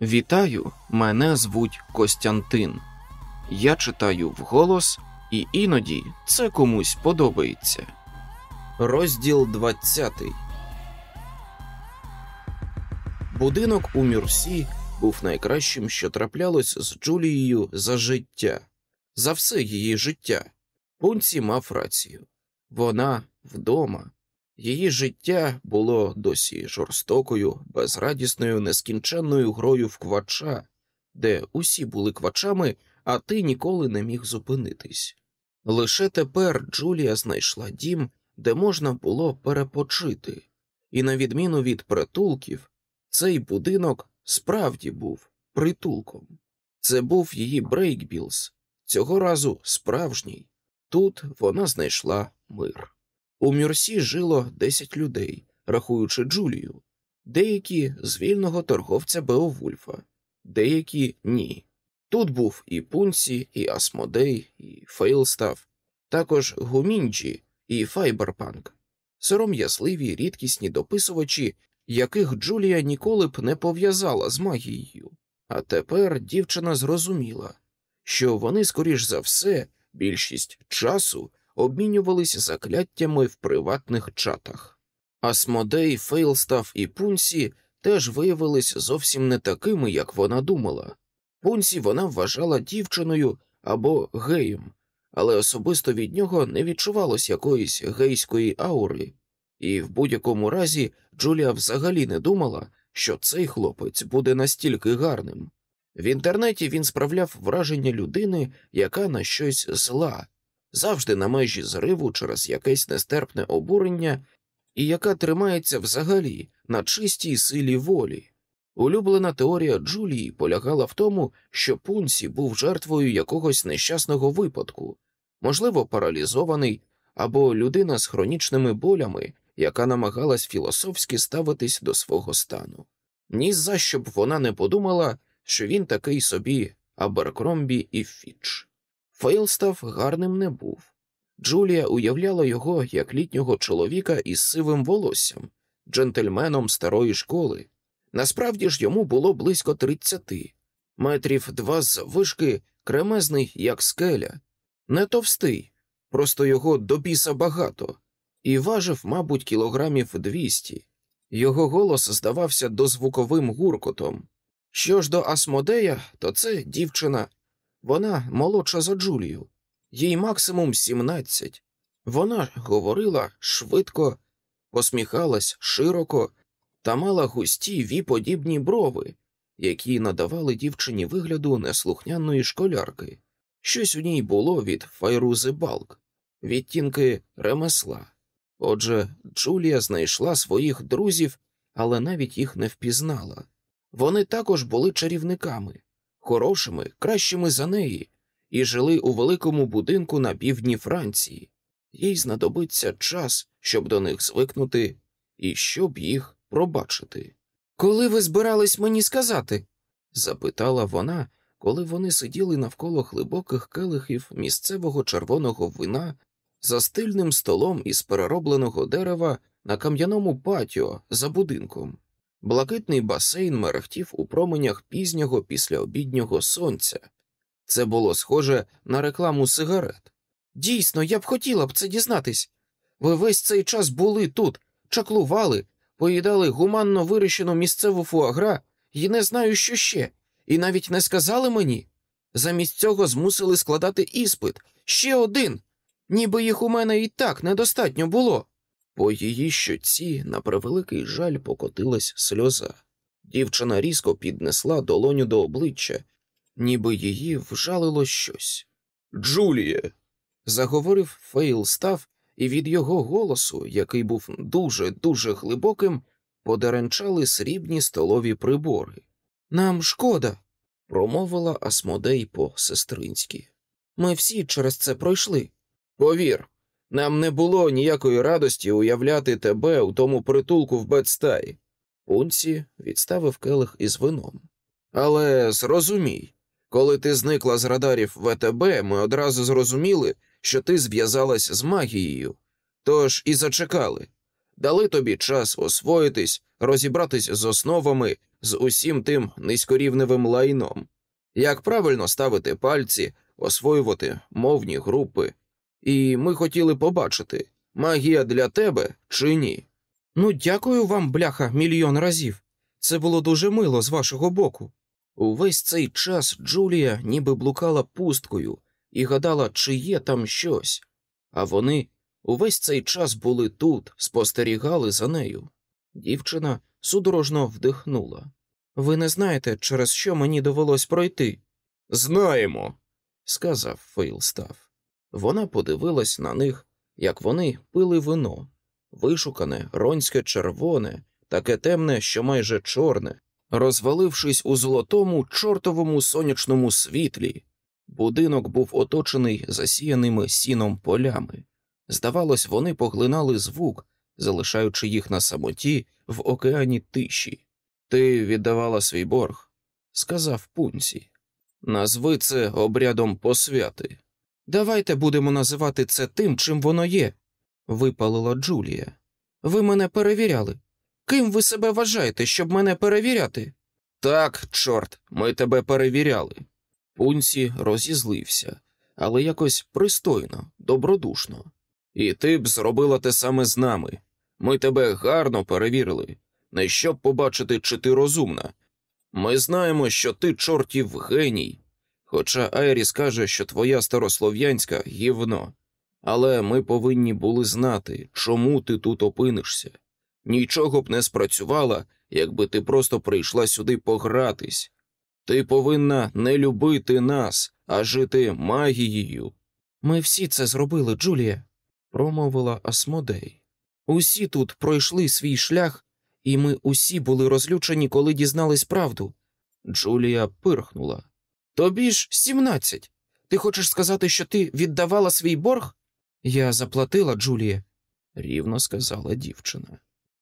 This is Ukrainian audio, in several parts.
Вітаю, мене звуть Костянтин. Я читаю вголос, і іноді це комусь подобається. Розділ 20 Будинок у Мюрсі був найкращим, що траплялось з Джулією за життя, за все її життя. Пунці мав рацію вона вдома. Її життя було досі жорстокою, безрадісною, нескінченною грою в квача, де усі були квачами, а ти ніколи не міг зупинитись. Лише тепер Джулія знайшла дім, де можна було перепочити, і, на відміну від притулків, цей будинок справді був притулком. Це був її Брейкбілз, цього разу справжній. Тут вона знайшла мир. У Мюрсі жило 10 людей, рахуючи Джулію, деякі з вільного торговця Беовульфа, деякі ні. Тут був і Пунсі, і Асмодей, і Фейлстав, також Гумінджі і Файберпанк, сором'язливі рідкісні дописувачі, яких Джулія ніколи б не пов'язала з магією. А тепер дівчина зрозуміла, що вони, скоріш за все, більшість часу обмінювались закляттями в приватних чатах. Асмодей, Фейлстав і Пунсі теж виявились зовсім не такими, як вона думала. Пунсі вона вважала дівчиною або геєм, але особисто від нього не відчувалось якоїсь гейської аури, і в будь-якому разі Джулія взагалі не думала, що цей хлопець буде настільки гарним. В інтернеті він справляв враження людини, яка на щось зла, завжди на межі зриву через якесь нестерпне обурення, і яка тримається взагалі на чистій силі волі. Улюблена теорія Джулії полягала в тому, що Пунсі був жертвою якогось нещасного випадку, можливо, паралізований або людина з хронічними болями, яка намагалась філософськи ставитись до свого стану. Ні за що б вона не подумала, що він такий собі Аберкромбі і Фіч. Фейлстав гарним не був. Джулія уявляла його як літнього чоловіка із сивим волоссям, джентльменом старої школи. Насправді ж йому було близько тридцяти, метрів два з вишки, кремезний, як скеля, не товстий, просто його до біса багато, і важив, мабуть, кілограмів двісті. Його голос здавався дозвуковим гуркотом. Що ж до Асмодея, то це дівчина. Вона молодша за Джулію, їй максимум сімнадцять. Вона говорила швидко, посміхалась широко та мала густі віподібні брови, які надавали дівчині вигляду неслухняної школярки. Щось у ній було від Файрузи Балк, відтінки ремесла. Отже, Джулія знайшла своїх друзів, але навіть їх не впізнала. Вони також були чарівниками, хорошими, кращими за неї, і жили у великому будинку на півдні Франції. Їй знадобиться час, щоб до них звикнути і щоб їх пробачити. Коли ви збирались мені сказати? запитала вона, коли вони сиділи навколо глибоких келихів місцевого червоного вина за стильним столом із переробленого дерева на кам'яному патіо за будинком. Блакитний басейн мерехтів у променях пізнього післяобіднього сонця. Це було схоже на рекламу сигарет. Дійсно, я б хотіла б це дізнатись. Ви весь цей час були тут, чаклували, поїдали гуманно вирощену місцеву фуагра і не знаю, що ще, і навіть не сказали мені. Замість цього змусили складати іспит ще один, ніби їх у мене і так недостатньо було. По її щоці, на превеликий жаль, покотилась сльоза. Дівчина різко піднесла долоню до обличчя, ніби її вжалило щось. Джуліє. заговорив Фейл став, і від його голосу, який був дуже дуже глибоким, подеренчали срібні столові прибори. Нам шкода, промовила Асмодей по сестринськи. Ми всі через це пройшли. Повір, нам не було ніякої радості уявляти тебе у тому притулку в Бедстаї. Пунсі відставив келих із вином. Але зрозумій, коли ти зникла з радарів ВТБ, ми одразу зрозуміли, що ти зв'язалась з магією, тож і зачекали, дали тобі час освоїтись, розібратись з основами, з усім тим низькорівневим лайном, як правильно ставити пальці, освоювати мовні групи. І ми хотіли побачити, магія для тебе чи ні. Ну, дякую вам, бляха, мільйон разів. Це було дуже мило з вашого боку. Увесь цей час Джулія ніби блукала пусткою і гадала, чи є там щось, а вони увесь цей час були тут, спостерігали за нею. Дівчина судорожно вдихнула. Ви не знаєте, через що мені довелось пройти? Знаємо, сказав Фейлстав. Вона подивилась на них, як вони пили вино, вишукане, ронське червоне, таке темне, що майже чорне, розвалившись у золотому чортовому сонячному світлі. Будинок був оточений засіяними сіном полями. Здавалось, вони поглинали звук, залишаючи їх на самоті в океані тиші. Ти віддавала свій борг, сказав пунсі. Назви це обрядом посвяти. Давайте будемо називати це тим, чим воно є, випалила Джулія. Ви мене перевіряли. Ким ви себе вважаєте, щоб мене перевіряти? Так, чорт, ми тебе перевіряли. Пунсі розізлився, але якось пристойно, добродушно. І ти б зробила те саме з нами. Ми тебе гарно перевірили, не щоб побачити, чи ти розумна. Ми знаємо, що ти чортів геній, хоча Айріс каже, що твоя старослов'янська гівно. Але ми повинні були знати, чому ти тут опинишся. Нічого б не спрацювала, якби ти просто прийшла сюди погратись. Ти повинна не любити нас, а жити магією. Ми всі це зробили, Джулія, промовила Асмодей. Усі тут пройшли свій шлях, і ми усі були розлючені, коли дізнались правду. Джулія пирхнула. Тобі ж сімнадцять. Ти хочеш сказати, що ти віддавала свій борг? Я заплатила, Джулія, рівно сказала дівчина.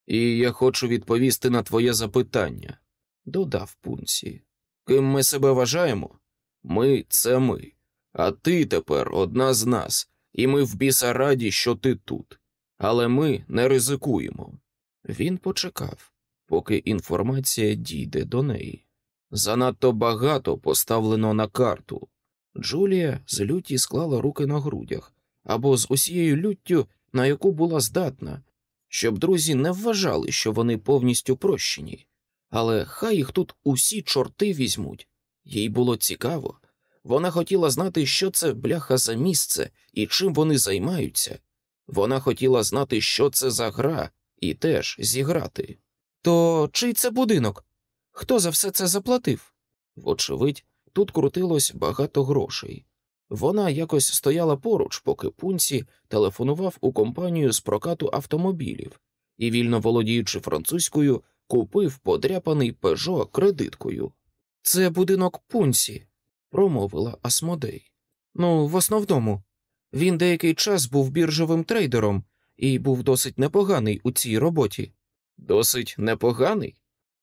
І я хочу відповісти на твоє запитання, додав пунсі. Ким ми себе вважаємо? Ми це ми, а ти тепер одна з нас, і ми в біса раді, що ти тут. Але ми не ризикуємо. Він почекав, поки інформація дійде до неї. Занадто багато поставлено на карту. Джулія з люті склала руки на грудях або з усією люттю, на яку була здатна, щоб друзі не вважали, що вони повністю прощені. Але хай їх тут усі чорти візьмуть. Їй було цікаво. Вона хотіла знати, що це бляха за місце і чим вони займаються. Вона хотіла знати, що це за гра, і теж зіграти. То чий це будинок? Хто за все це заплатив? Вочевидь, тут крутилось багато грошей. Вона якось стояла поруч, поки пунсі телефонував у компанію з прокату автомобілів і, вільно володіючи французькою, купив подряпаний пежо кредиткою. Це будинок пунсі, промовила Асмодей. Ну, в основному, він деякий час був біржовим трейдером і був досить непоганий у цій роботі. Досить непоганий?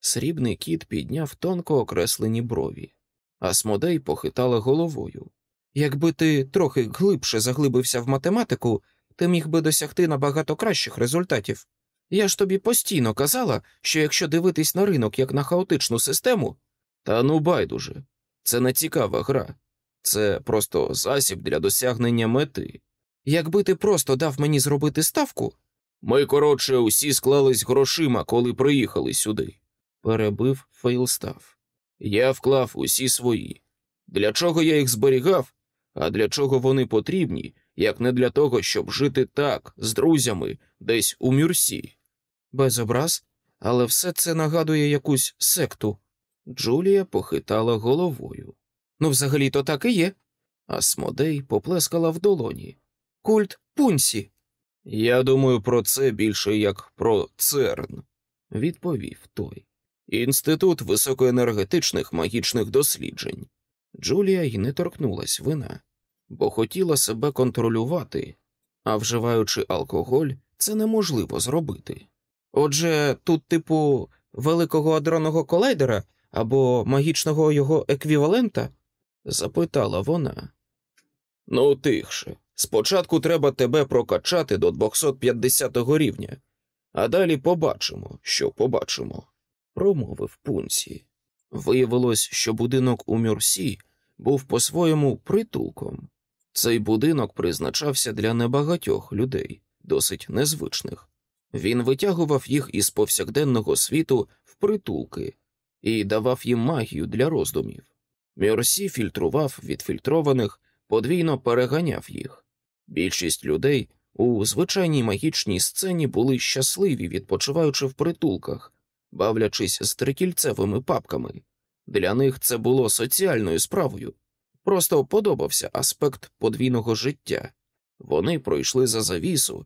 Срібний кіт підняв тонко окреслені брові. Асмодей похитала головою. Якби ти трохи глибше заглибився в математику, ти міг би досягти набагато кращих результатів. Я ж тобі постійно казала, що якщо дивитись на ринок як на хаотичну систему, та ну байдуже, це не цікава гра, це просто засіб для досягнення мети. Якби ти просто дав мені зробити ставку. Ми, коротше, усі склались грошима, коли приїхали сюди, перебив Фейлстав. Я вклав усі свої. Для чого я їх зберігав, а для чого вони потрібні, як не для того, щоб жити так, з друзями, десь у мюрсі. Без образ, але все це нагадує якусь секту. Джулія похитала головою. Ну, взагалі то так і є. А Смодей поплескала в долоні. Культ пунсі. Я думаю про це більше як про церн, відповів той. Інститут високоенергетичних магічних досліджень. Джулія й не торкнулась вина, бо хотіла себе контролювати, а вживаючи алкоголь, це неможливо зробити. Отже, тут, типу, великого адронного колайдера або магічного його еквівалента? запитала вона. Ну, тихше. Спочатку треба тебе прокачати до 250 рівня, а далі побачимо, що побачимо. Промовив пунці. Виявилось, що будинок у Мюрсі був по-своєму притулком. Цей будинок призначався для небагатьох людей, досить незвичних. Він витягував їх із повсякденного світу в притулки і давав їм магію для роздумів. Мюрсі фільтрував відфільтрованих, подвійно переганяв їх. Більшість людей у звичайній магічній сцені були щасливі, відпочиваючи в притулках, бавлячись з трикільцевими папками. Для них це було соціальною справою. Просто подобався аспект подвійного життя. Вони пройшли за завісу,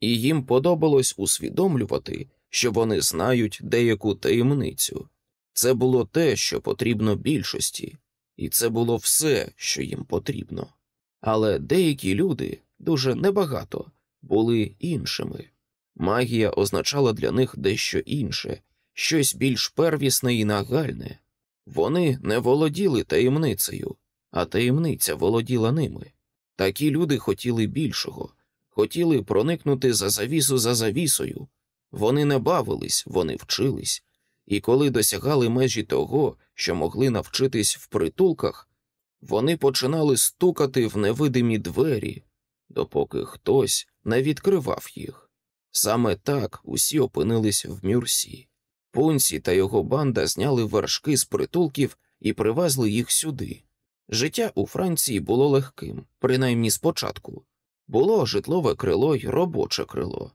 і їм подобалось усвідомлювати, що вони знають деяку таємницю. Це було те, що потрібно більшості, і це було все, що їм потрібно. Але деякі люди, дуже небагато, були іншими. Магія означала для них дещо інше, щось більш первісне і нагальне. Вони не володіли таємницею, а таємниця володіла ними. Такі люди хотіли більшого, хотіли проникнути за завісу за завісою. Вони не бавились, вони вчились, і коли досягали межі того, що могли навчитись в притулках, вони починали стукати в невидимі двері, допоки хтось не відкривав їх. Саме так усі опинились в Мюрсі. Пунсі та його банда зняли вершки з притулків і привезли їх сюди. Життя у Франції було легким, принаймні спочатку. Було житлове крило й робоче крило.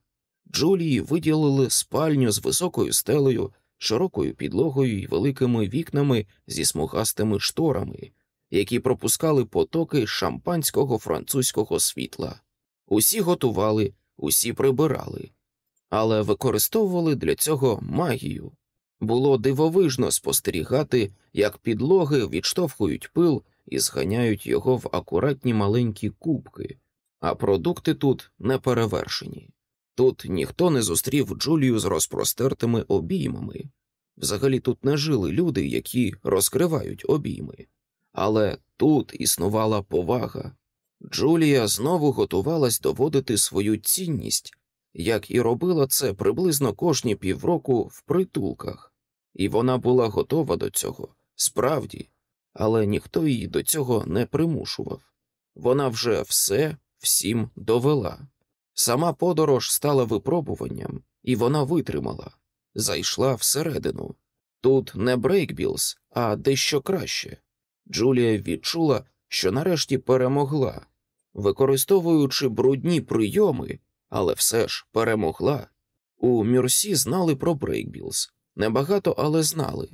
Джулії виділили спальню з високою стелею, широкою підлогою і великими вікнами зі смугастими шторами, які пропускали потоки шампанського французького світла. Усі готували, усі прибирали, але використовували для цього магію. Було дивовижно спостерігати, як підлоги відштовхують пил і зганяють його в акуратні маленькі кубки, а продукти тут не перевершені. Тут ніхто не зустрів Джулію з розпростертими обіймами. Взагалі тут не жили люди, які розкривають обійми. Але тут існувала повага. Джулія знову готувалась доводити свою цінність, як і робила це приблизно кожні півроку в притулках, і вона була готова до цього, справді, але ніхто її до цього не примушував. Вона вже все всім довела. Сама подорож стала випробуванням, і вона витримала, зайшла всередину. Тут не Брейкбілз, а дещо краще. Джулія відчула, що нарешті перемогла, використовуючи брудні прийоми, але все ж перемогла. У Мюрсі знали про Брейкбілз. Небагато, але знали.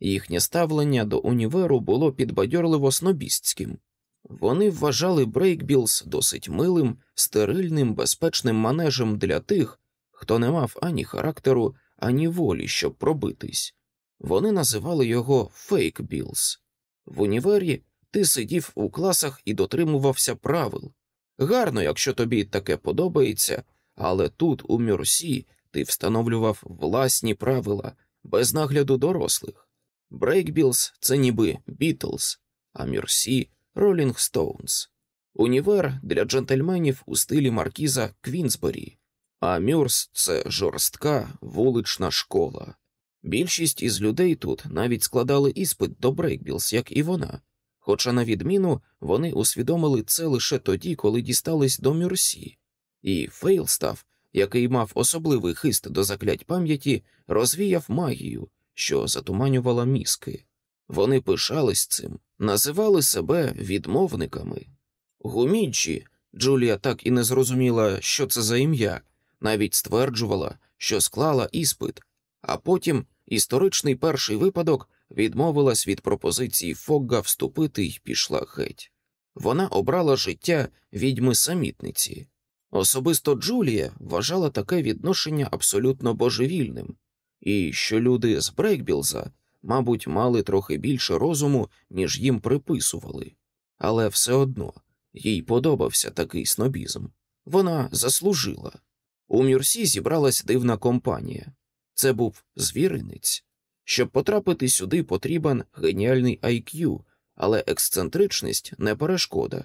Їхнє ставлення до універу було підбадьорливо снобістським. Вони вважали Брейкбілз досить милим, стерильним, безпечним манежем для тих, хто не мав ані характеру, ані волі, щоб пробитись. Вони називали його Фейкбілз. В універі ти сидів у класах і дотримувався правил. Гарно, якщо тобі таке подобається, але тут, у Мюрсі, ти встановлював власні правила без нагляду дорослих. Брейкбілз це ніби Бітлз, а Мюрс і Ролінг Стоунс. Універ для джентльменів у стилі маркіза Квінсбері, а Мюрс це жорстка вулична школа. Більшість із людей тут навіть складали іспит до Брейкбілз, як і вона, хоча, на відміну, вони усвідомили це лише тоді, коли дістались до Мюрсі, і Фейлстав, який мав особливий хист до заклять пам'яті, розвіяв магію, що затуманювала мізки. Вони пишались цим, називали себе відмовниками. Гуміджі, Джулія так і не зрозуміла, що це за ім'я, навіть стверджувала, що склала іспит, а потім історичний перший випадок відмовилась від пропозиції Фогга вступити і пішла геть. Вона обрала життя відьми самітниці. Особисто Джулія вважала таке відношення абсолютно божевільним, і що люди з Брейкбілза, мабуть, мали трохи більше розуму, ніж їм приписували, але все одно їй подобався такий снобізм. Вона заслужила. У Мюрсі зібралась дивна компанія. Це був звіринець. Щоб потрапити сюди, потрібен геніальний IQ, але ексцентричність не перешкода.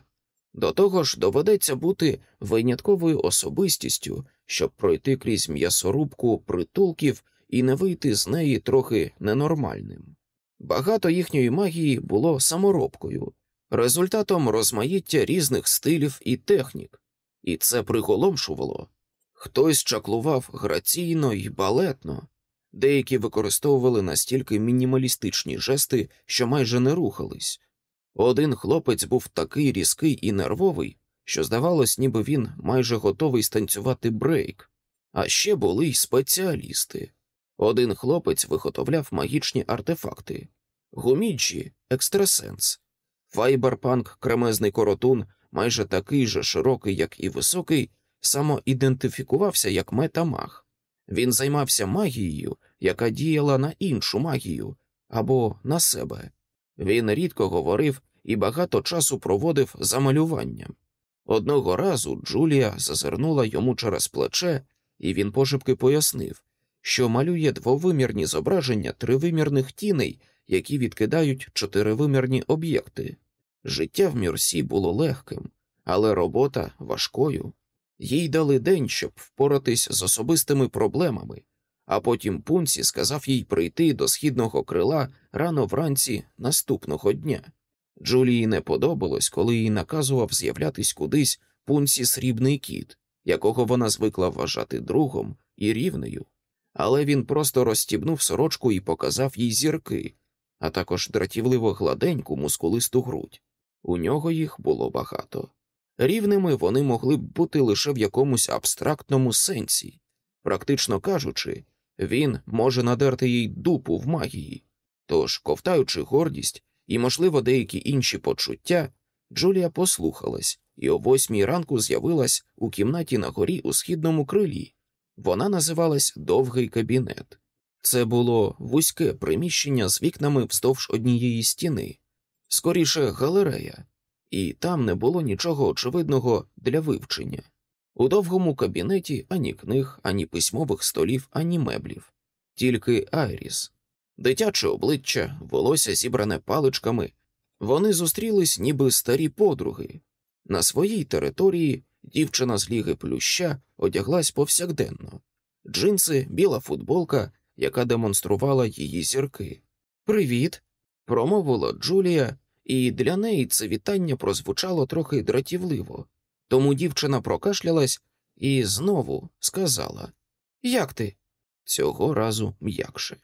До того ж, доведеться бути винятковою особистістю, щоб пройти крізь м'ясорубку притулків і не вийти з неї трохи ненормальним. Багато їхньої магії було саморобкою, результатом розмаїття різних стилів і технік, і це приголомшувало. Хтось чаклував граційно і балетно, деякі використовували настільки мінімалістичні жести, що майже не рухались. Один хлопець був такий різкий і нервовий, що здавалось, ніби він майже готовий станцювати брейк, а ще були й спеціалісти. Один хлопець виготовляв магічні артефакти, гуміджі екстрасенс, файберпанк кремезний коротун, майже такий же широкий, як і високий, самоідентифікувався як метамаг. Він займався магією, яка діяла на іншу магію або на себе. Він рідко говорив і багато часу проводив за малюванням. Одного разу Джулія зазирнула йому через плече, і він пошепки пояснив, що малює двовимірні зображення тривимірних тіней, які відкидають чотиривимірні об'єкти. Життя в Мюрсі було легким, але робота важкою. Їй дали день, щоб впоратись з особистими проблемами, а потім пунці сказав їй прийти до східного крила рано вранці наступного дня. Джулії не подобалось, коли їй наказував з'являтись кудись пунці срібний кіт, якого вона звикла вважати другом і рівнею, але він просто розстібнув сорочку і показав їй зірки, а також дратівливо гладеньку мускулисту грудь. У нього їх було багато. Рівними вони могли б бути лише в якомусь абстрактному сенсі, практично кажучи, він може надерти їй дупу в магії, тож, ковтаючи гордість і, можливо, деякі інші почуття, Джулія послухалась і о восьмій ранку з'явилась у кімнаті на горі у східному крилі. Вона називалась Довгий кабінет. Це було вузьке приміщення з вікнами вздовж однієї стіни, скоріше галерея, і там не було нічого очевидного для вивчення. У довгому кабінеті ані книг, ані письмових столів, ані меблів, тільки Айріс, дитяче обличчя, волосся зібране паличками. Вони зустрілись, ніби старі подруги. На своїй території дівчина з ліги плюща одяглась повсякденно, джинси, біла футболка, яка демонструвала її зірки. Привіт, промовила Джулія, і для неї це вітання прозвучало трохи дратівливо. Тому дівчина прокашлялась і знову сказала Як ти? Цього разу м'якше.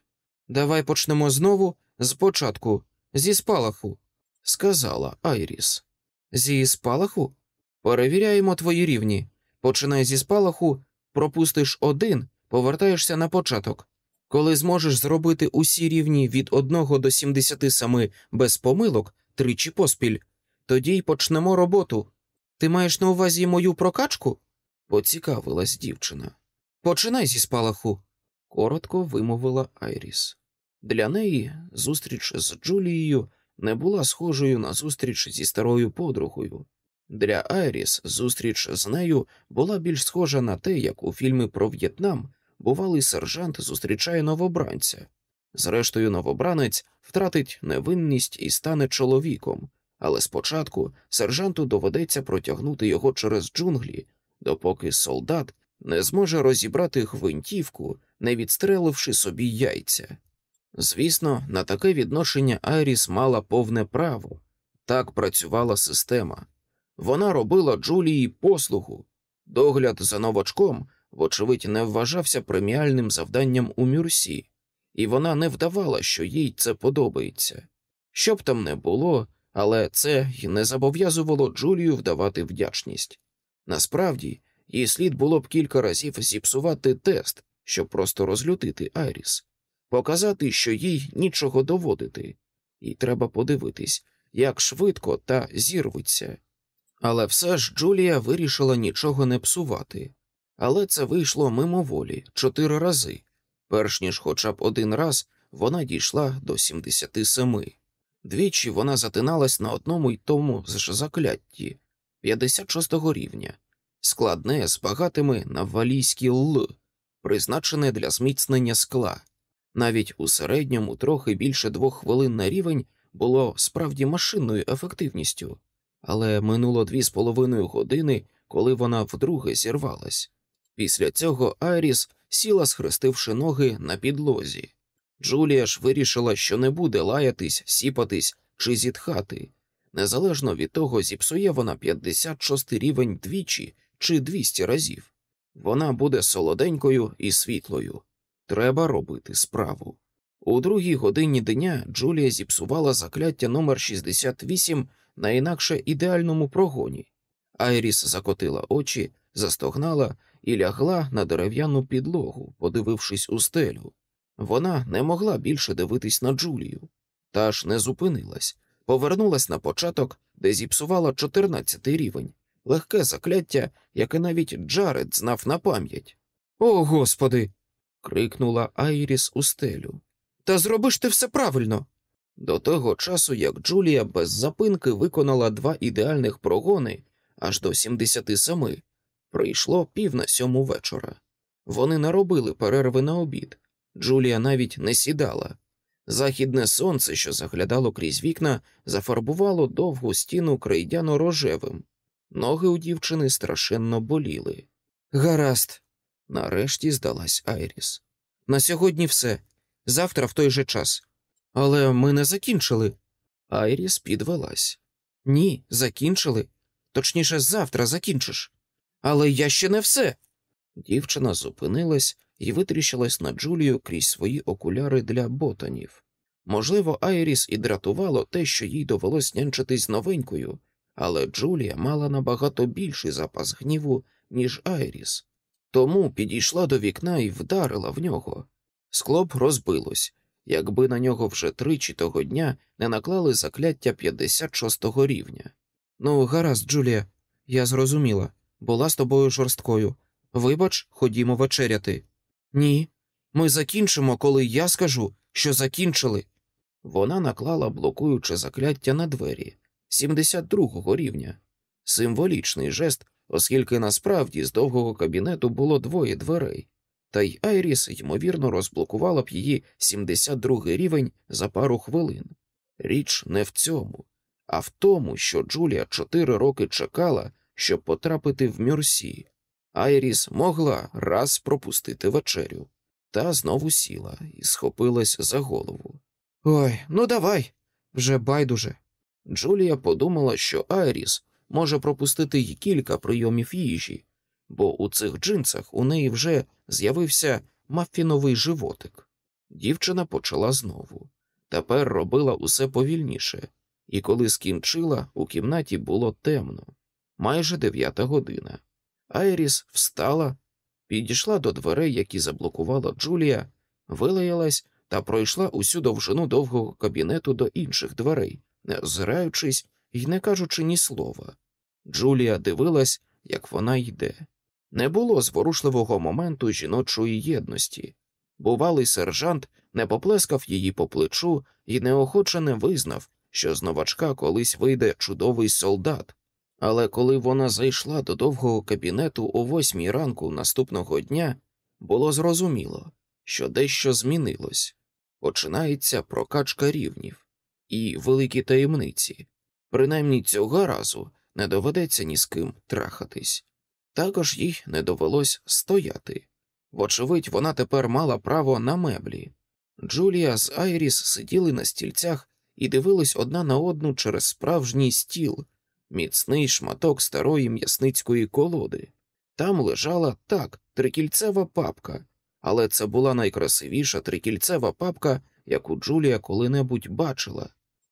Давай почнемо знову з початку, зі спалаху, сказала Айріс. Зі спалаху? Перевіряємо твої рівні. Починай зі спалаху, пропустиш один, повертаєшся на початок. Коли зможеш зробити усі рівні від 1 до 77 без помилок тричі поспіль, тоді й почнемо роботу. Ти маєш на увазі мою прокачку? поцікавилась дівчина. Починай зі спалаху, коротко вимовила Айріс. Для неї зустріч з Джулією не була схожою на зустріч зі старою подругою. Для Айріс зустріч з нею була більш схожа на те, як у фільмі про В'єтнам бувалий сержант зустрічає новобранця. Зрештою, новобранець втратить невинність і стане чоловіком, але спочатку сержанту доведеться протягнути його через джунглі, допоки солдат не зможе розібрати гвинтівку, не відстреливши собі яйця. Звісно, на таке відношення Айріс мала повне право так працювала система. Вона робила Джулії послугу, догляд за новачком, вочевидь, не вважався преміальним завданням у Мюрсі, і вона не вдавала, що їй це подобається. Що б там не було, але це й не зобов'язувало Джулію вдавати вдячність. Насправді, їй слід було б кілька разів зіпсувати тест, щоб просто розлютити Айріс, показати, що їй нічого доводити, і треба подивитись, як швидко та зірветься. Але все ж Джулія вирішила нічого не псувати, але це вийшло мимоволі чотири рази, перш ніж хоча б один раз вона дійшла до 77. Двічі вона затиналась на одному й тому ж заклятті 56-го рівня, складне з багатими на валійські л, призначене для зміцнення скла. Навіть у середньому трохи більше двох хвилин на рівень було справді машинною ефективністю, але минуло дві з половиною години, коли вона вдруге зірвалась. Після цього Айріс сіла, схрестивши ноги на підлозі. Джулія ж вирішила, що не буде лаятись, сіпатись чи зітхати. Незалежно від того, зіпсує вона 56 рівень двічі чи 200 разів. Вона буде солоденькою і світлою. Треба робити справу. У другій годині дня Джулія зіпсувала закляття номер 68 на інакше ідеальному прогоні. Айріс закотила очі, застогнала і лягла на дерев'яну підлогу, подивившись у стелю. Вона не могла більше дивитись на Джулію, та ж не зупинилась, повернулась на початок, де зіпсувала 14 рівень, легке закляття, яке навіть Джаред знав на пам'ять. О, господи. крикнула Айріс у стелю. Та зроби ж ти все правильно. До того часу, як Джулія без запинки виконала два ідеальних прогони аж до 77, прийшло пів на сьому вечора. Вони не робили перерви на обід. Джулія навіть не сідала. Західне сонце, що заглядало крізь вікна, зафарбувало довгу стіну крейдяно рожевим. Ноги у дівчини страшенно боліли. Гаразд, нарешті здалась Айріс. На сьогодні все. Завтра в той же час. Але ми не закінчили. Айріс підвелась. Ні, закінчили. Точніше, завтра закінчиш. Але я ще не все. Дівчина зупинилась і витріщилась на Джулію крізь свої окуляри для ботанів. Можливо, Айріс і дратувало те, що їй довелось нянчитись новенькою, але Джулія мала набагато більший запас гніву, ніж Айріс, тому підійшла до вікна і вдарила в нього. Скло б розбилось, якби на нього вже тричі того дня не наклали закляття 56-го рівня. Ну, гаразд, Джулія, я зрозуміла, була з тобою жорсткою. Вибач, ходімо вечеряти. Ні, ми закінчимо, коли я скажу, що закінчили. Вона наклала блокуюче закляття на двері 72-го рівня, символічний жест, оскільки насправді з довгого кабінету було двоє дверей, та й Айріс, ймовірно, розблокувала б її 72-й рівень за пару хвилин. Річ не в цьому, а в тому, що Джулія чотири роки чекала, щоб потрапити в Мюрсі. Айріс могла раз пропустити вечерю, та знову сіла і схопилась за голову. Ой, ну давай, вже байдуже. Джулія подумала, що Айріс може пропустити й кілька прийомів їжі, бо у цих джинсах у неї вже з'явився мафіновий животик. Дівчина почала знову. Тепер робила усе повільніше, і коли скінчила, у кімнаті було темно, майже дев'ята година. Айріс встала, підійшла до дверей, які заблокувала Джулія, вилаялась та пройшла усю довжину довгого кабінету до інших дверей, не озираючись і не кажучи ні слова. Джулія дивилась, як вона йде. Не було зворушливого моменту жіночої єдності. Бувалий сержант не поплескав її по плечу і неохоче не визнав, що з новачка колись вийде чудовий солдат. Але коли вона зайшла до довгого кабінету о восьмій ранку наступного дня, було зрозуміло, що дещо змінилось. Починається прокачка рівнів і великі таємниці. Принаймні цього разу не доведеться ні з ким трахатись. Також їй не довелось стояти. Вочевидь, вона тепер мала право на меблі. Джулія з Айріс сиділи на стільцях і дивились одна на одну через справжній стіл, міцний шматок старої м'ясницької колоди. Там лежала так трикільцева папка, але це була найкрасивіша трикільцева папка, яку Джулія коли-небудь бачила.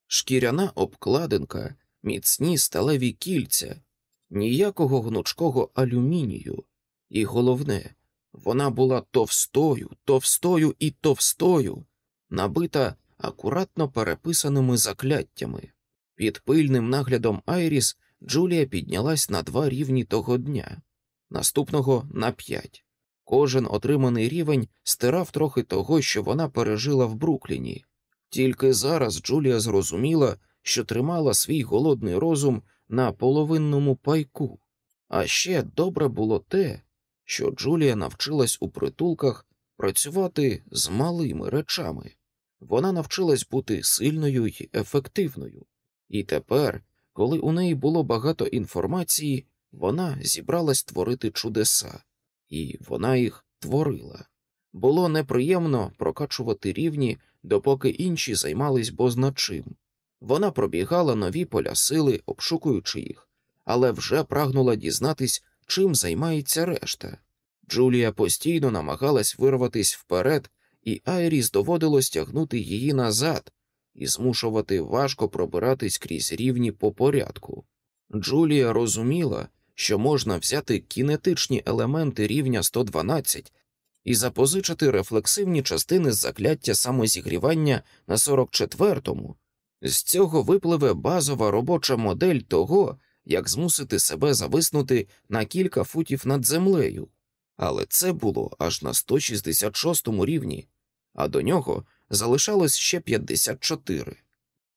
Шкіряна обкладинка, міцні сталеві кільця, ніякого гнучкого алюмінію, і головне, вона була товстою, товстою і товстою, набита акуратно переписаними закляттями. Під пильним наглядом Айріс Джулія піднялась на два рівні того дня, наступного на п'ять. Кожен отриманий рівень стирав трохи того, що вона пережила в Брукліні. Тільки зараз Джулія зрозуміла, що тримала свій голодний розум на половинному пайку. А ще добре було те, що Джулія навчилась у притулках працювати з малими речами. Вона навчилась бути сильною й ефективною, і тепер, коли у неї було багато інформації, вона зібралась творити чудеса. і вона їх творила. Було неприємно прокачувати рівні, допоки інші займались бозначим. Вона пробігала нові поля сили, обшукуючи їх, але вже прагнула дізнатись, чим займається решта. Джулія постійно намагалась вирватися вперед, і Айріс доводилось тягнути її назад і змушувати важко пробиратись крізь рівні по порядку. Джулія розуміла, що можна взяти кінетичні елементи рівня 112 і запозичити рефлексивні частини закляття самозігрівання на 44-му. З цього випливе базова робоча модель того, як змусити себе зависнути на кілька футів над землею, але це було аж на 166-му рівні, а до нього залишалось ще 54.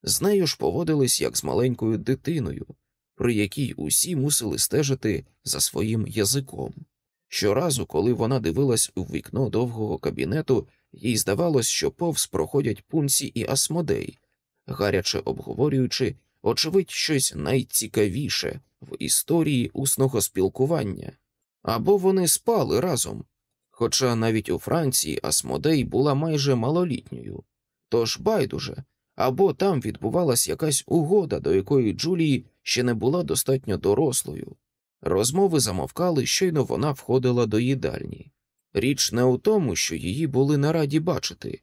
З нею ж поводились як з маленькою дитиною, при якій усі мусили стежити за своїм язиком. Щоразу, коли вона дивилась у вікно довгого кабінету, їй здавалось, що повз проходять пунсі і асмодей, гаряче обговорюючи, очевидь, щось найцікавіше в історії усного спілкування, або вони спали разом. Хоча навіть у Франції Асмодей була майже малолітньою, тож байдуже, або там відбувалась якась угода, до якої Джулії ще не була достатньо дорослою. Розмови замовкали, щойно вона входила до їдальні. Річ не у тому, що її були на раді бачити,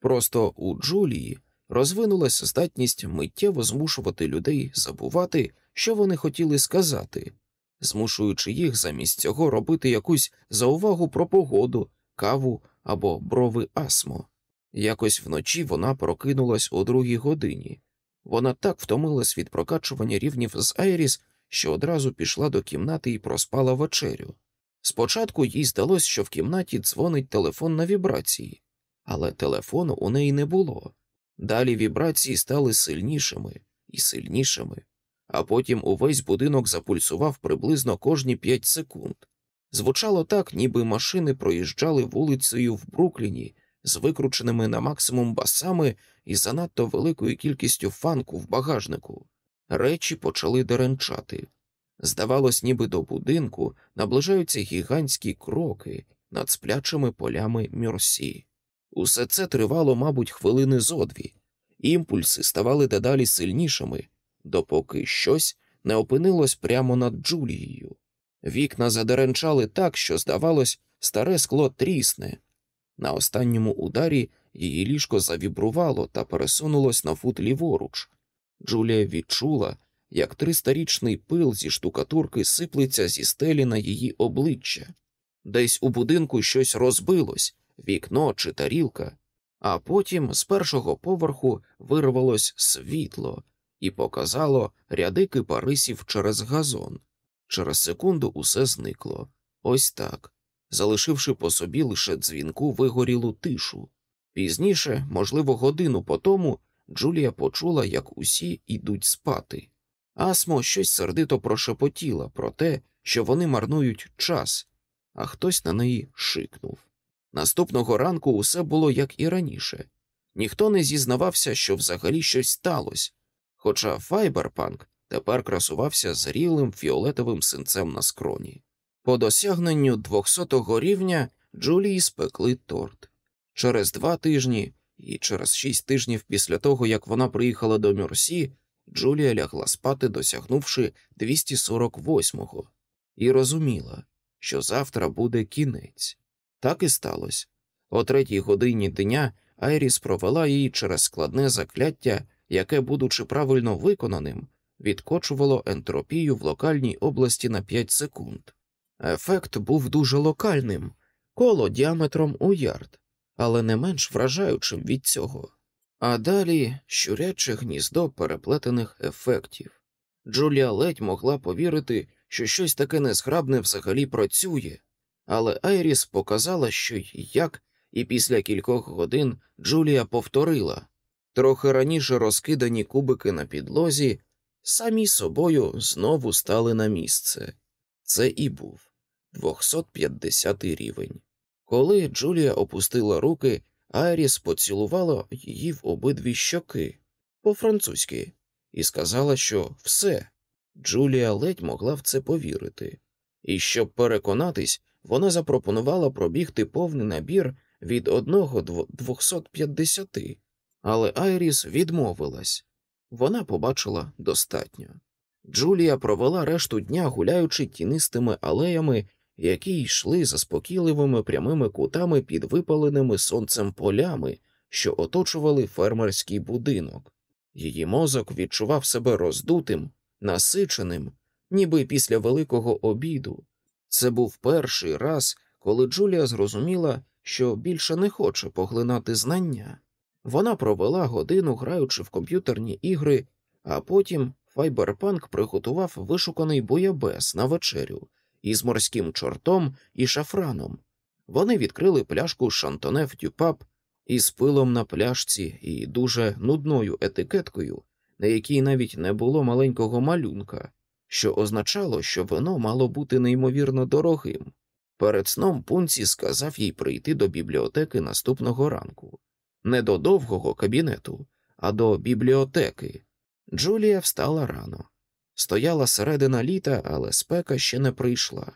просто у Джулії розвинулася здатність миттєво змушувати людей забувати, що вони хотіли сказати, змушуючи їх замість цього робити якусь заувагу про погоду, каву або брови асмо. Якось вночі вона прокинулась о другій годині. Вона так втомилась від прокачування рівнів з Айріс, що одразу пішла до кімнати і проспала вечерю. Спочатку їй здалось, що в кімнаті дзвонить телефон на вібрації, але телефону у неї не було. Далі вібрації стали сильнішими і сильнішими, а потім увесь будинок запульсував приблизно кожні п'ять секунд. Звучало так, ніби машини проїжджали вулицею в Брукліні з викрученими на максимум басами і занадто великою кількістю фанку в багажнику. Речі почали деренчати. Здавалось, ніби до будинку наближаються гігантські кроки над сплячими полями Мюрсі. Усе це тривало, мабуть, хвилини зо дві. імпульси ставали дедалі сильнішими, допоки щось не опинилось прямо над Джулією. Вікна задеренчали так, що, здавалось, старе скло трісне. На останньому ударі її ліжко завібрувало та пересунулось на фут ліворуч. Джулія відчула, як тристарічний пил зі штукатурки сиплеться зі стелі на її обличчя. Десь у будинку щось розбилось, вікно чи тарілка, а потім з першого поверху вирвалось світло і показало ряди кипарисів через газон. Через секунду усе зникло. Ось так, залишивши по собі лише дзвінку вигорілу тишу. Пізніше, можливо, годину по тому, Джулія почула, як усі йдуть спати. Асмо щось сердито прошепотіла про те, що вони марнують час, а хтось на неї шикнув. Наступного ранку усе було як і раніше. Ніхто не зізнавався, що взагалі щось сталося, хоча Файберпанк тепер красувався зрілим фіолетовим синцем на скроні. По досягненню 200-го рівня Джулії спекли торт. Через два тижні і через шість тижнів після того, як вона приїхала до Мюрсі, Джулія лягла спати, досягнувши 248-го, і розуміла, що завтра буде кінець. Так і сталося. О третій годині дня Айріс провела її через складне закляття, яке, будучи правильно виконаним, відкочувало ентропію в локальній області на 5 секунд. Ефект був дуже локальним, коло діаметром у ярд, але не менш вражаючим від цього. А далі щуряче гніздо переплетених ефектів. Джулія ледь могла повірити, що щось таке незграбне взагалі працює, але Айріс показала, що й як, і після кількох годин Джулія повторила трохи раніше розкидані кубики на підлозі, самі собою знову стали на місце. Це і був 250 рівень. Коли Джулія опустила руки, Айріс поцілувала її в обидві щоки по-французьки і сказала, що все. Джулія ледь могла в це повірити, і щоб переконатись, вона запропонувала пробігти повний набір від одного до 250, але Айріс відмовилась вона побачила достатньо. Джулія провела решту дня, гуляючи тінистими алеями, які йшли заспокійливими прямими кутами під випаленими сонцем полями, що оточували фермерський будинок. Її мозок відчував себе роздутим, насиченим, ніби після великого обіду. Це був перший раз, коли Джулія зрозуміла, що більше не хоче поглинати знання. Вона провела годину, граючи в комп'ютерні ігри, а потім Файберпанк приготував вишуканий боябес на вечерю із морським чортом і шафраном. Вони відкрили пляшку Шантонев Дюпап із пилом на пляшці і дуже нудною етикеткою, на якій навіть не було маленького малюнка, що означало, що вино мало бути неймовірно дорогим. Перед сном пунці сказав їй прийти до бібліотеки наступного ранку, не до довгого кабінету, а до бібліотеки. Джулія встала рано. Стояла середина літа, але спека ще не прийшла.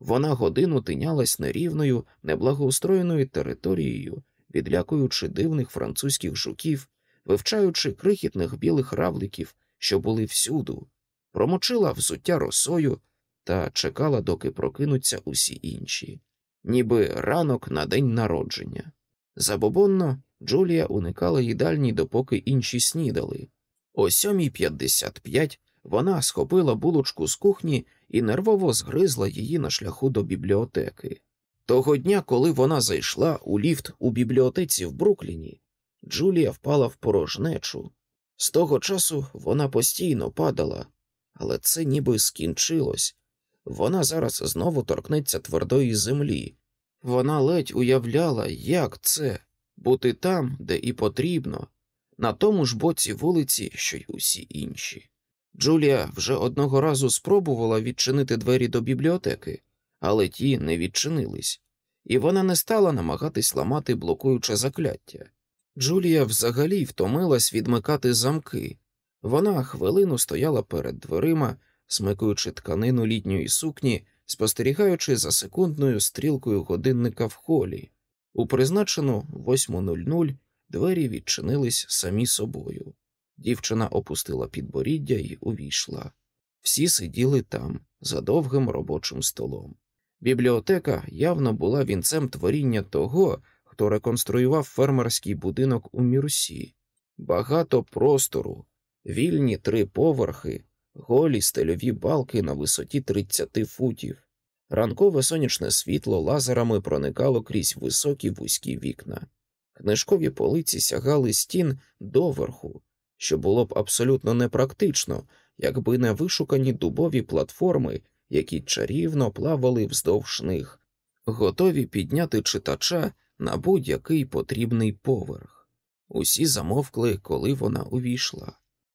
Вона годину тинялась нерівною, неблагоустроєною територією, відлякуючи дивних французьких жуків, вивчаючи крихітних білих равликів, що були всюду, промочила взуття росою та чекала, доки прокинуться усі інші, ніби ранок на день народження. Забобонно Джулія уникала їдальні, допоки інші снідали. О 7.55 вона схопила булочку з кухні і нервово згризла її на шляху до бібліотеки. Того дня, коли вона зайшла у ліфт у бібліотеці в Брукліні, Джулія впала в порожнечу. З того часу вона постійно падала, але це ніби скінчилось. Вона зараз знову торкнеться твердої землі. Вона ледь уявляла, як це бути там, де і потрібно, на тому ж боці вулиці, що й усі інші. Джулія вже одного разу спробувала відчинити двері до бібліотеки, але ті не відчинились, і вона не стала намагатись ламати блокуюче закляття. Джулія взагалі втомилась відмикати замки. Вона хвилину стояла перед дверима, смикуючи тканину літньої сукні, спостерігаючи за секундною стрілкою годинника в холі. У призначену 8.00 двері відчинились самі собою. Дівчина опустила підборіддя і увійшла. Всі сиділи там, за довгим робочим столом. Бібліотека явно була вінцем творіння того, хто реконструював фермерський будинок у Мірсі. Багато простору, вільні три поверхи, голі стельові балки на висоті 30 футів. Ранкове сонячне світло лазерами проникало крізь високі вузькі вікна. Книжкові полиці сягали стін доверху, що було б абсолютно непрактично, якби не вишукані дубові платформи, які чарівно плавали вздовж них, готові підняти читача на будь-який потрібний поверх. Усі замовкли, коли вона увійшла.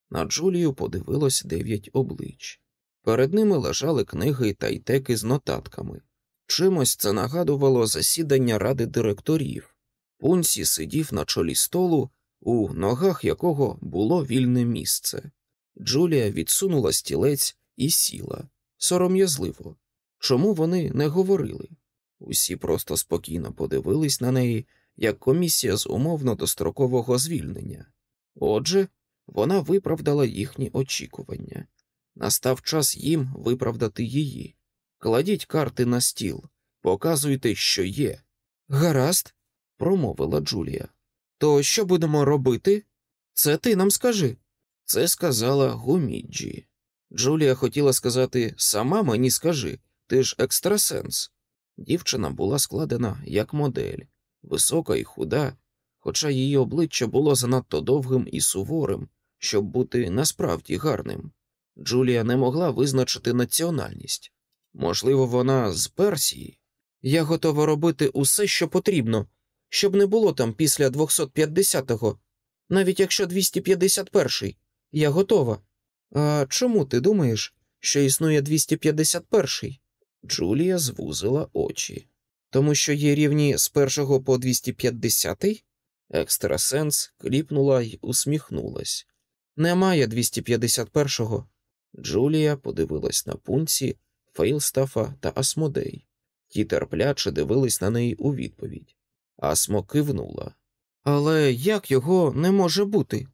На Джулію подивилось дев'ять облич. Перед ними лежали книги та йтеки з нотатками. Чимось це нагадувало засідання ради директорів. Пунсі сидів на чолі столу, у ногах якого було вільне місце. Джулія відсунула стілець і сіла сором'язливо. Чому вони не говорили? Усі просто спокійно подивились на неї, як комісія з умовно дострокового звільнення. Отже, вона виправдала їхні очікування. Настав час їм виправдати її. Кладіть карти на стіл, показуйте, що є. Гаразд, промовила Джулія. То що будемо робити? Це ти нам скажи. Це сказала Гуміджі. Джулія хотіла сказати сама мені скажи, ти ж екстрасенс. Дівчина була складена як модель, висока і худа, хоча її обличчя було занадто довгим і суворим, щоб бути насправді гарним. Джулія не могла визначити національність. Можливо, вона з Персії. Я готова робити усе, що потрібно, щоб не було там після 250-го, навіть якщо 251-й. Я готова. А чому ти думаєш, що існує 251-й? Джулія звузила очі. Тому що є рівні з першого по 250-й? Екстрасенс кліпнула й усміхнулась. Немає 251-го. Джулія подивилась на пунці, Фейлстафа та Асмодей. Ті терпляче дивились на неї у відповідь. Асмо кивнула. Але як його не може бути?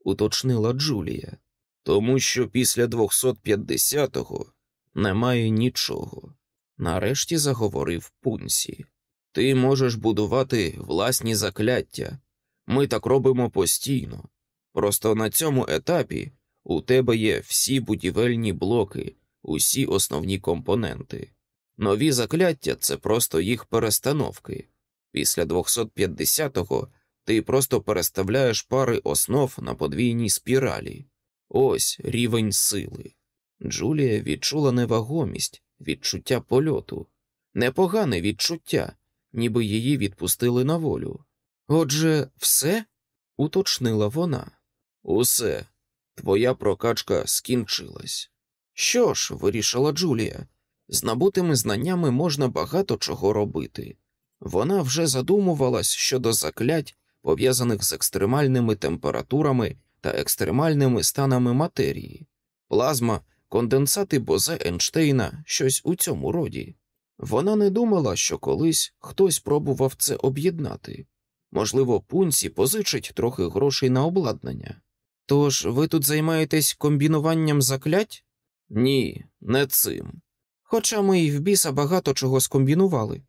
уточнила Джулія. Тому що після 250-го немає нічого. Нарешті заговорив Пунсі. Ти можеш будувати власні закляття. Ми так робимо постійно. Просто на цьому етапі у тебе є всі будівельні блоки, усі основні компоненти. Нові закляття це просто їх перестановки. Після 250-го ти просто переставляєш пари основ на подвійній спіралі. Ось рівень сили. Джулія відчула невагомість, відчуття польоту, непогане відчуття, ніби її відпустили на волю. Отже, все? уточнила вона. Усе, твоя прокачка скінчилась. Що ж, вирішила Джулія, з набутими знаннями можна багато чого робити. Вона вже задумувалась щодо заклять, пов'язаних з екстремальними температурами та екстремальними станами матерії, плазма, конденсати Бозе Ейнштейна, щось у цьому роді. Вона не думала, що колись хтось пробував це об'єднати. Можливо, пунсі позичить трохи грошей на обладнання. Тож ви тут займаєтесь комбінуванням заклять? Ні, не цим. Хоча ми і в біса багато чого скомбінували,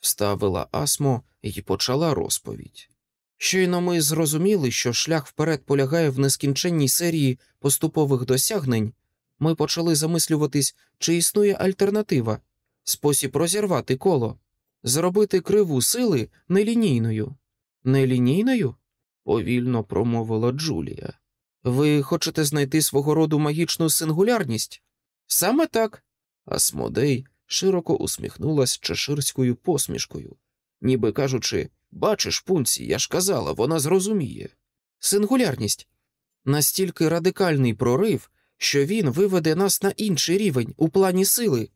вставила Асмо і почала розповідь. Щойно ми зрозуміли, що шлях вперед полягає в нескінченній серії поступових досягнень, ми почали замислюватись, чи існує альтернатива, спосіб розірвати коло, зробити криву сили нелінійною. Нелінійною? повільно промовила Джулія. Ви хочете знайти свого роду магічну сингулярність? Саме так. Асмодей широко усміхнулась чеширською посмішкою, ніби кажучи, бачиш, пунці, я ж казала, вона зрозуміє. Сингулярність настільки радикальний прорив, що він виведе нас на інший рівень у плані сили.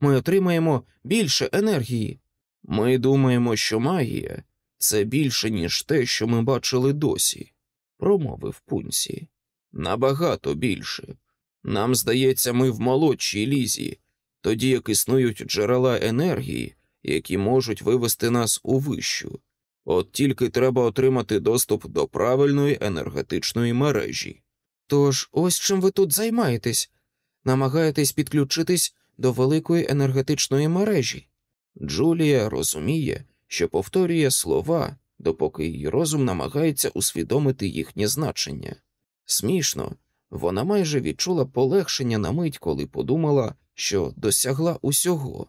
Ми отримаємо більше енергії. Ми думаємо, що магія це більше, ніж те, що ми бачили досі, промовив пунсі. Набагато більше. Нам здається, ми в молодшій лізі, тоді як існують джерела енергії, які можуть вивести нас у вищу. От тільки треба отримати доступ до правильної енергетичної мережі. Тож ось чим ви тут займаєтесь, намагаєтесь підключитись до великої енергетичної мережі. Джулія розуміє, що повторює слова, допоки її розум намагається усвідомити їхнє значення. Смішно, вона майже відчула полегшення на мить, коли подумала, що досягла усього.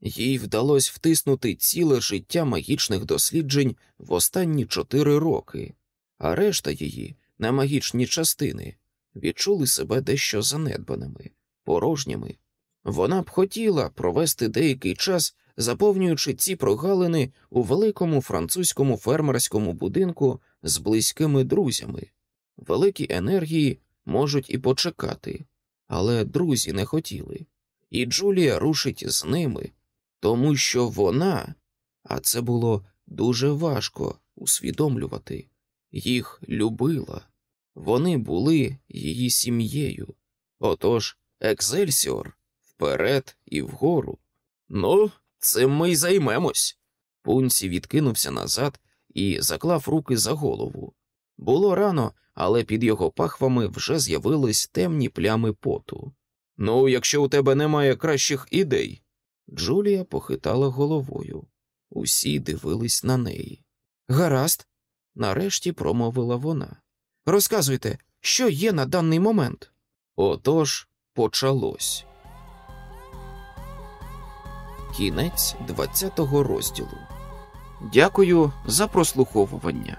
Їй вдалося втиснути ціле життя магічних досліджень в останні чотири роки, а решта її, немагічні частини, відчули себе дещо занедбаними, порожніми. Вона б хотіла провести деякий час, заповнюючи ці прогалини у великому французькому фермерському будинку з близькими друзями. Великі енергії можуть і почекати, але друзі не хотіли, і Джулія рушить з ними, тому що вона, а це було дуже важко усвідомлювати, їх любила. Вони були її сім'єю. Отож, Екзельсіор вперед і вгору. Ну, цим ми й займемось. Пунсі відкинувся назад і заклав руки за голову. Було рано, але під його пахвами вже з'явились темні плями поту. Ну, якщо у тебе немає кращих ідей. Джулія похитала головою. Усі дивились на неї. Гаразд, нарешті промовила вона. Розказуйте, що є на даний момент. Отож почалось. Кінець 20-го розділу. Дякую за прослуховування.